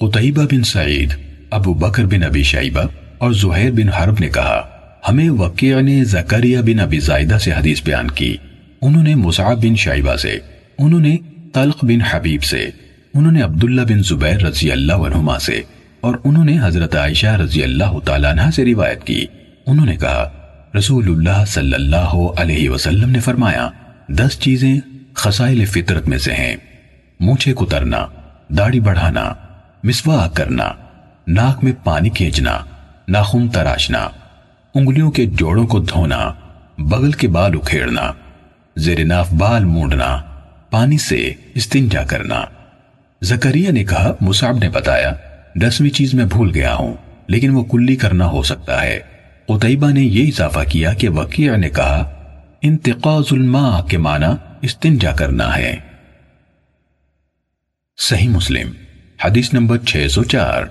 قطعیبہ بن سعید، ابو بکر بن ابی شیبہ اور زہیر بن حرب نے کہا، ہمیں وقیع نے زکریہ بن ابی زائدہ سے حدیث بیان کی۔ انہوں نے مصعب بن شیبہ سے، انہوں نے طلق بن حبیب سے، انہوں نے عبداللہ بن زبیر رضی اللہ عنہما سے، اور انہوں نے حضرت عائشہ رضی اللہ تعالیٰ عنہ سے روایت کی۔ انہوں نے کہا، رسول اللہ صلی اللہ علیہ وسلم نے فرمایا، دس چیزیں خسائل فطرت میں سے ہیں۔ مونچھے کترنا داڑھی بڑھانا مسواک کرنا، ناک میں پانی کھینچنا، ناخن تراشنا، انگلیوں کے جوڑوں کو دھونا، بغل کے بال اکھیڑنا، زیر ناف بال مونڈنا، پانی سے استنجا کرنا۔ زکریہ نے کہا، مصعب نے بتایا دسویں چیز میں بھول گیا ہوں، لیکن وہ کلی کرنا ہو سکتا ہے۔ قطعیبہ نے یہ اضافہ کیا کہ وقیع نے کہا، انتقاض الماء کے معنی استنجا کرنا ہے۔ صحیح مسلم۔ حدیث نمبر 604